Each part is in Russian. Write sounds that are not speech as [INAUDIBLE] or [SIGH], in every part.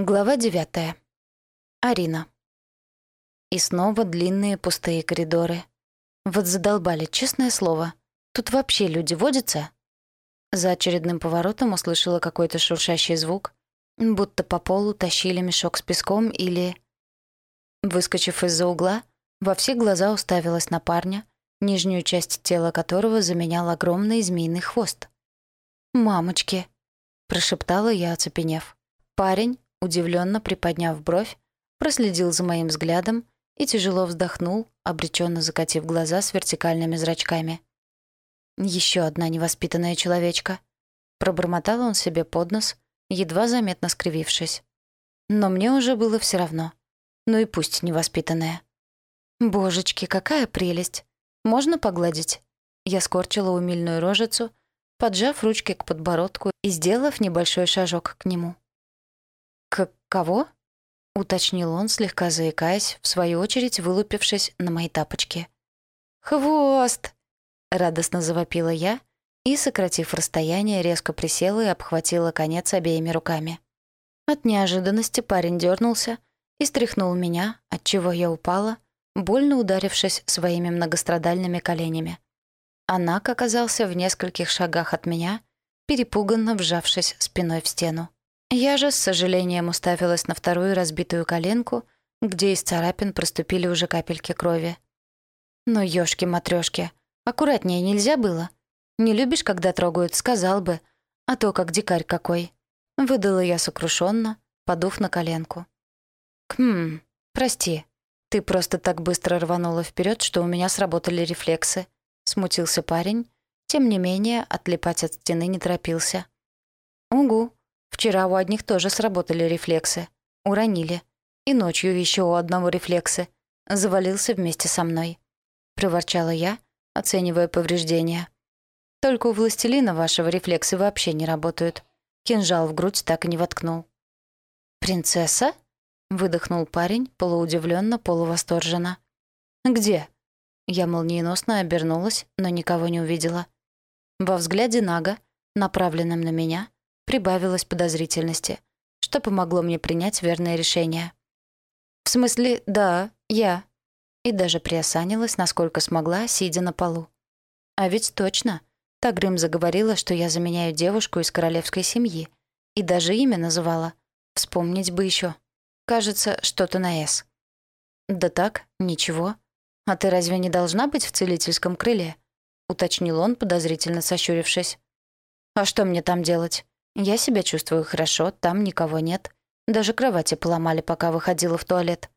Глава девятая. Арина. И снова длинные пустые коридоры. Вот задолбали, честное слово. Тут вообще люди водятся? За очередным поворотом услышала какой-то шуршащий звук, будто по полу тащили мешок с песком или... Выскочив из-за угла, во все глаза уставилась на парня, нижнюю часть тела которого заменял огромный змеиный хвост. «Мамочки!» — прошептала я, оцепенев. Парень, удивленно приподняв бровь, проследил за моим взглядом и тяжело вздохнул, обреченно закатив глаза с вертикальными зрачками. Еще одна невоспитанная человечка. Пробормотал он себе под нос, едва заметно скривившись. Но мне уже было все равно. Ну и пусть невоспитанная. «Божечки, какая прелесть! Можно погладить?» Я скорчила умильную рожицу, поджав ручки к подбородку и сделав небольшой шажок к нему. «К кого?» — уточнил он, слегка заикаясь, в свою очередь вылупившись на мои тапочки. «Хвост!» — радостно завопила я и, сократив расстояние, резко присела и обхватила конец обеими руками. От неожиданности парень дернулся и стряхнул меня, от чего я упала, больно ударившись своими многострадальными коленями. Анак оказался в нескольких шагах от меня, перепуганно вжавшись спиной в стену. Я же с сожалением уставилась на вторую разбитую коленку, где из царапин проступили уже капельки крови. Но ёшки матрешки аккуратнее нельзя было? Не любишь, когда трогают, сказал бы, а то как дикарь какой. Выдала я сокрушенно, подув на коленку. «Хм, прости, ты просто так быстро рванула вперед, что у меня сработали рефлексы», — смутился парень, тем не менее отлипать от стены не торопился. «Угу, Вчера у одних тоже сработали рефлексы. Уронили. И ночью еще у одного рефлексы. Завалился вместе со мной. Проворчала я, оценивая повреждения. Только у властелина вашего рефлексы вообще не работают. Кинжал в грудь так и не воткнул. «Принцесса?» — выдохнул парень, полуудивленно, полувосторженно. «Где?» Я молниеносно обернулась, но никого не увидела. Во взгляде Нага, направленном на меня, прибавилось подозрительности, что помогло мне принять верное решение. «В смысле, да, я». И даже приосанилась, насколько смогла, сидя на полу. А ведь точно. Тагрым заговорила, что я заменяю девушку из королевской семьи. И даже имя называла. Вспомнить бы еще. Кажется, что-то на «С». «Да так, ничего. А ты разве не должна быть в целительском крыле?» — уточнил он, подозрительно сощурившись. «А что мне там делать? Я себя чувствую хорошо, там никого нет. Даже кровати поломали, пока выходила в туалет.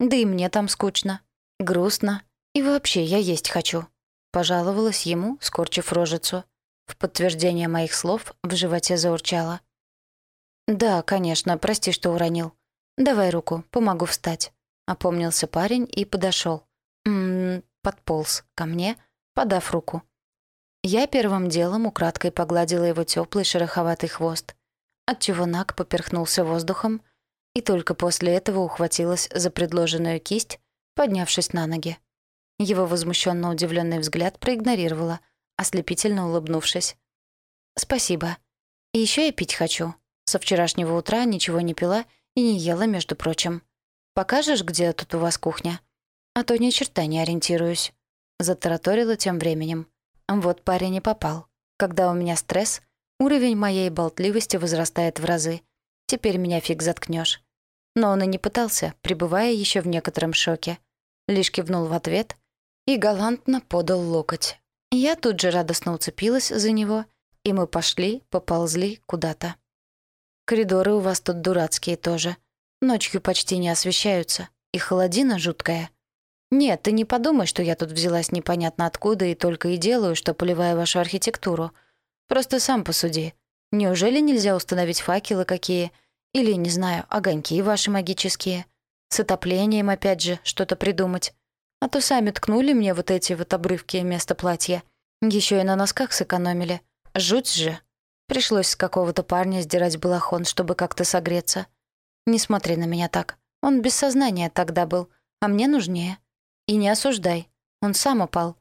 Да и мне там скучно, грустно. И вообще, я есть хочу. Пожаловалась ему, скорчив рожицу. В подтверждение моих слов в животе заурчало. «Да, конечно, прости, что уронил. Давай руку, помогу встать». Опомнился парень и подошел. М-м, подполз ко мне, подав руку. Я первым делом украдкой погладила его теплый шероховатый хвост, отчего Нак поперхнулся воздухом, и только после этого ухватилась за предложенную кисть, поднявшись на ноги. Его возмущенно удивленный взгляд проигнорировала, ослепительно улыбнувшись. «Спасибо. И еще я пить хочу. Со вчерашнего утра ничего не пила и не ела, между прочим. Покажешь, где тут у вас кухня? А то ни черта не ориентируюсь», — затараторила тем временем. Вот парень и попал. Когда у меня стресс, уровень моей болтливости возрастает в разы. Теперь меня фиг заткнешь. Но он и не пытался, пребывая еще в некотором шоке. Лишь кивнул в ответ и галантно подал локоть. Я тут же радостно уцепилась за него, и мы пошли, поползли куда-то. Коридоры у вас тут дурацкие тоже. Ночью почти не освещаются, и холодина жуткая. «Нет, ты не подумай, что я тут взялась непонятно откуда и только и делаю, что поливаю вашу архитектуру. Просто сам посуди. Неужели нельзя установить факелы какие? Или, не знаю, огоньки ваши магические? С отоплением, опять же, что-то придумать. А то сами ткнули мне вот эти вот обрывки вместо платья. Еще и на носках сэкономили. Жуть же. Пришлось с какого-то парня сдирать балахон, чтобы как-то согреться. Не смотри на меня так. Он без сознания тогда был, а мне нужнее. И не осуждай. Он сам упал.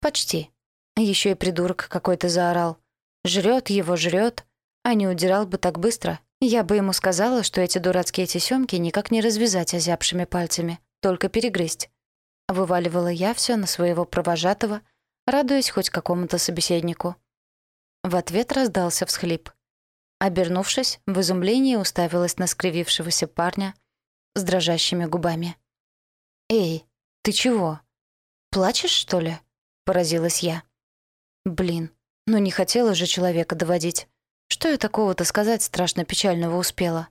Почти. Еще и придурок какой-то заорал. Жрет его, жрет. А не удирал бы так быстро, Я бы ему сказала, что эти дурацкие тесёмки никак не развязать озябшими пальцами, только перегрызть. Вываливала я все на своего провожатого, радуясь хоть какому-то собеседнику. В ответ раздался всхлип. Обернувшись, в изумлении уставилась на скривившегося парня с дрожащими губами. «Эй, ты чего? Плачешь, что ли?» — поразилась я. «Блин, ну не хотела же человека доводить. Что я такого-то сказать страшно печального успела?»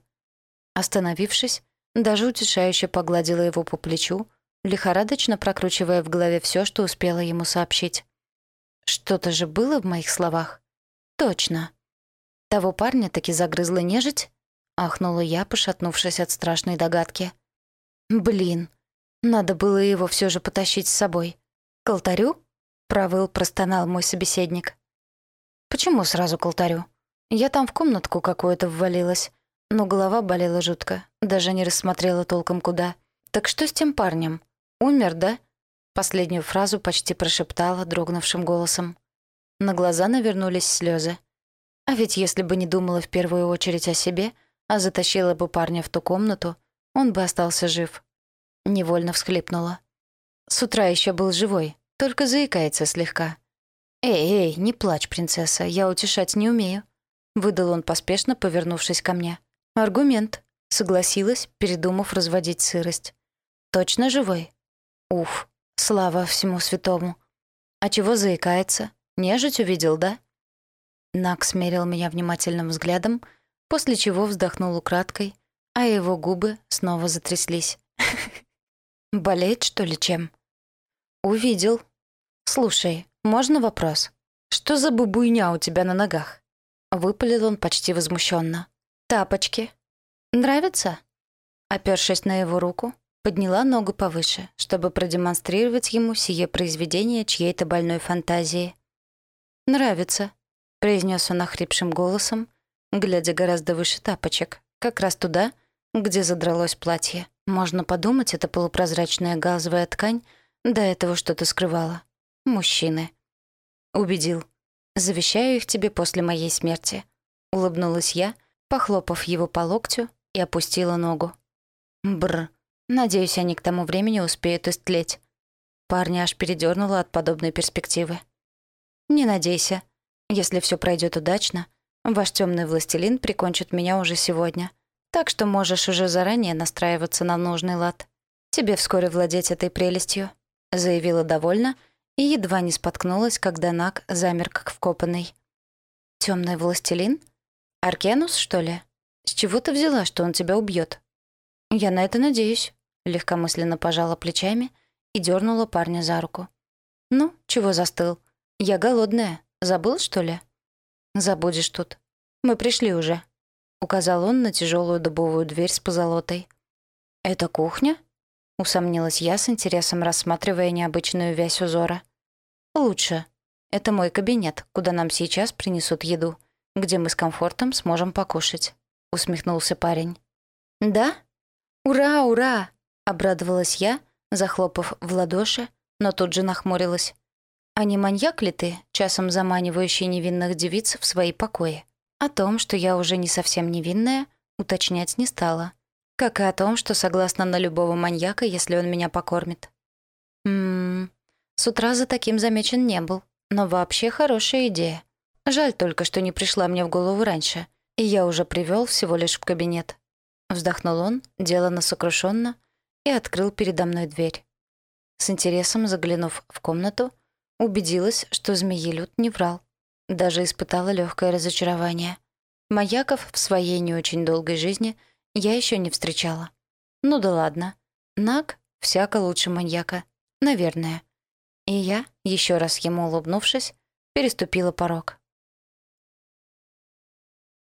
Остановившись, даже утешающе погладила его по плечу, лихорадочно прокручивая в голове все, что успела ему сообщить. Что-то же было в моих словах. Точно. Того парня таки загрызла нежить? Ахнула я, пошатнувшись от страшной догадки. Блин, надо было его все же потащить с собой. К алтарю? Провыл, простонал мой собеседник. Почему сразу к алтарю? Я там в комнатку какую-то ввалилась, но голова болела жутко, даже не рассмотрела толком куда. Так что с тем парнем? Умер, да? Последнюю фразу почти прошептала дрогнувшим голосом. На глаза навернулись слезы. А ведь если бы не думала в первую очередь о себе, а затащила бы парня в ту комнату, он бы остался жив. Невольно всхлипнула. С утра еще был живой, только заикается слегка. «Эй, эй, не плачь, принцесса, я утешать не умею», — выдал он поспешно, повернувшись ко мне. «Аргумент», — согласилась, передумав разводить сырость. «Точно живой?» «Уф, слава всему святому». «А чего заикается? Нежить увидел, да?» Нак смерил меня внимательным взглядом, после чего вздохнул украдкой, а его губы снова затряслись. [LAUGHS] «Болеет, что ли, чем?» «Увидел. Слушай, можно вопрос? Что за бубуйня у тебя на ногах?» Выпалил он почти возмущенно. «Тапочки. Нравится?» Опершись на его руку, подняла ногу повыше, чтобы продемонстрировать ему сие произведение чьей-то больной фантазии. «Нравится», произнес он охрипшим голосом, глядя гораздо выше тапочек, как раз туда, где задралось платье. Можно подумать, это полупрозрачная газовая ткань до этого что-то скрывала. Мужчины. Убедил. Завещаю их тебе после моей смерти. Улыбнулась я, похлопав его по локтю и опустила ногу. Бр. Надеюсь, они к тому времени успеют истлеть. Парня аж передёрнуло от подобной перспективы. «Не надейся», если все пройдет удачно, ваш темный властелин прикончит меня уже сегодня. Так что можешь уже заранее настраиваться на нужный лад. Тебе вскоре владеть этой прелестью», — заявила довольно и едва не споткнулась, когда Нак замер как вкопанный. Темный властелин? Аркенус, что ли? С чего ты взяла, что он тебя убьет? «Я на это надеюсь», — легкомысленно пожала плечами и дернула парня за руку. «Ну, чего застыл? Я голодная, Забыл, что ли?» «Забудешь тут. Мы пришли уже», — указал он на тяжелую дубовую дверь с позолотой. «Это кухня?» — усомнилась я с интересом, рассматривая необычную вязь узора. «Лучше. Это мой кабинет, куда нам сейчас принесут еду, где мы с комфортом сможем покушать», — усмехнулся парень. «Да? Ура, ура!» — обрадовалась я, захлопав в ладоши, но тут же нахмурилась. А не маньяк ли ты, часом заманивающий невинных девиц в свои покои? О том, что я уже не совсем невинная, уточнять не стала. Как и о том, что согласна на любого маньяка, если он меня покормит. Ммм, с утра за таким замечен не был, но вообще хорошая идея. Жаль только, что не пришла мне в голову раньше, и я уже привел всего лишь в кабинет. Вздохнул он, делано сокрушенно, и открыл передо мной дверь. С интересом заглянув в комнату, Убедилась, что змеелюд не врал. Даже испытала легкое разочарование. Маяков в своей не очень долгой жизни я еще не встречала. Ну да ладно. Наг всяко лучше маньяка. Наверное. И я, еще раз ему улыбнувшись, переступила порог.